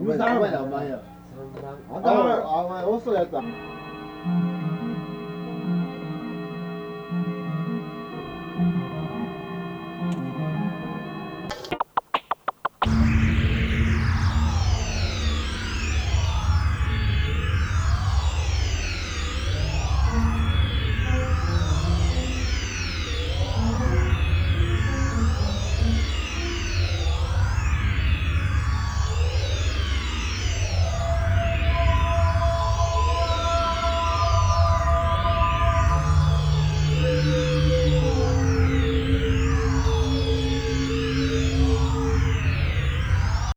うるさいお前やお前やあんお前遅いやつ